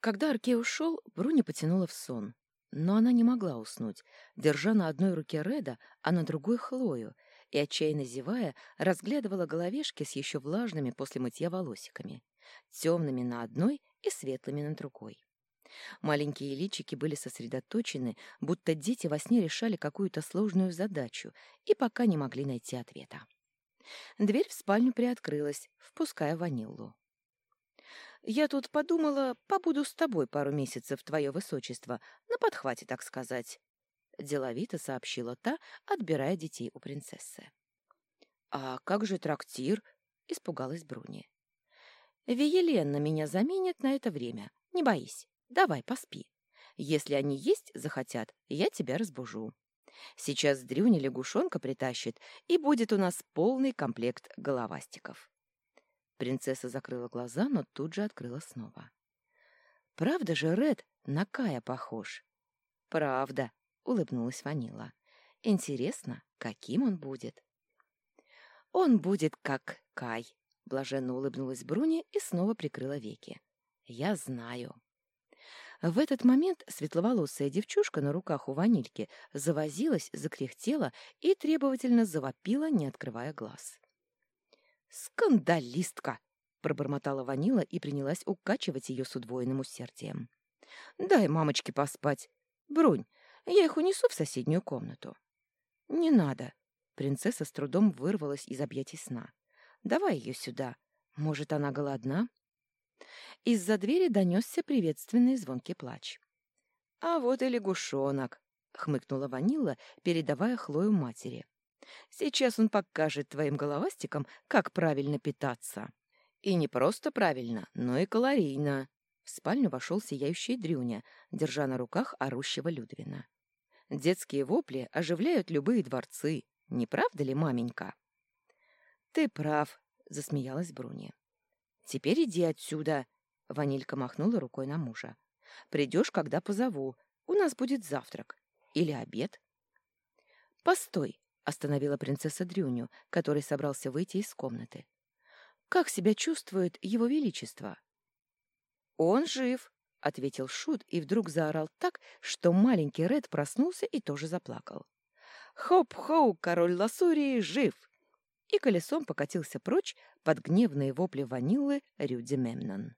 Когда Аркей ушел, Бруни потянула в сон. Но она не могла уснуть, держа на одной руке Реда, а на другой Хлою, и, отчаянно зевая, разглядывала головешки с еще влажными после мытья волосиками, темными на одной и светлыми на другой. Маленькие личики были сосредоточены, будто дети во сне решали какую-то сложную задачу и пока не могли найти ответа. Дверь в спальню приоткрылась, впуская ваниллу. «Я тут подумала, побуду с тобой пару месяцев, твое высочество, на подхвате, так сказать», — деловито сообщила та, отбирая детей у принцессы. «А как же трактир?» — испугалась Бруни. «Виелен меня заменит на это время. Не боись. Давай, поспи. Если они есть захотят, я тебя разбужу. Сейчас Дрюня лягушонка притащит, и будет у нас полный комплект головастиков». Принцесса закрыла глаза, но тут же открыла снова. «Правда же Ред на Кая похож?» «Правда», — улыбнулась Ванила. «Интересно, каким он будет?» «Он будет как Кай», — блаженно улыбнулась Бруни и снова прикрыла веки. «Я знаю». В этот момент светловолосая девчушка на руках у ванильки завозилась, закряхтела и требовательно завопила, не открывая глаз. «Скандалистка!» — пробормотала Ванила и принялась укачивать ее с удвоенным усердием. «Дай мамочке поспать. Брунь, я их унесу в соседнюю комнату». «Не надо». Принцесса с трудом вырвалась из объятий сна. «Давай ее сюда. Может, она голодна?» Из-за двери донесся приветственный звонкий плач. «А вот и лягушонок», — хмыкнула Ванила, передавая Хлою матери. Сейчас он покажет твоим головастикам, как правильно питаться. И не просто правильно, но и калорийно. В спальню вошел сияющий Дрюня, держа на руках орущего Людвина. Детские вопли оживляют любые дворцы. Не правда ли, маменька? Ты прав, засмеялась Бруни. Теперь иди отсюда. Ванилька махнула рукой на мужа. Придешь, когда позову. У нас будет завтрак. Или обед. Постой, остановила принцесса Дрюню, который собрался выйти из комнаты. Как себя чувствует его величество? Он жив, ответил шут и вдруг заорал так, что маленький Ред проснулся и тоже заплакал. Хоп-хоу, король Ласурии жив! И колесом покатился прочь под гневные вопли ванилы Рюди Мемнон.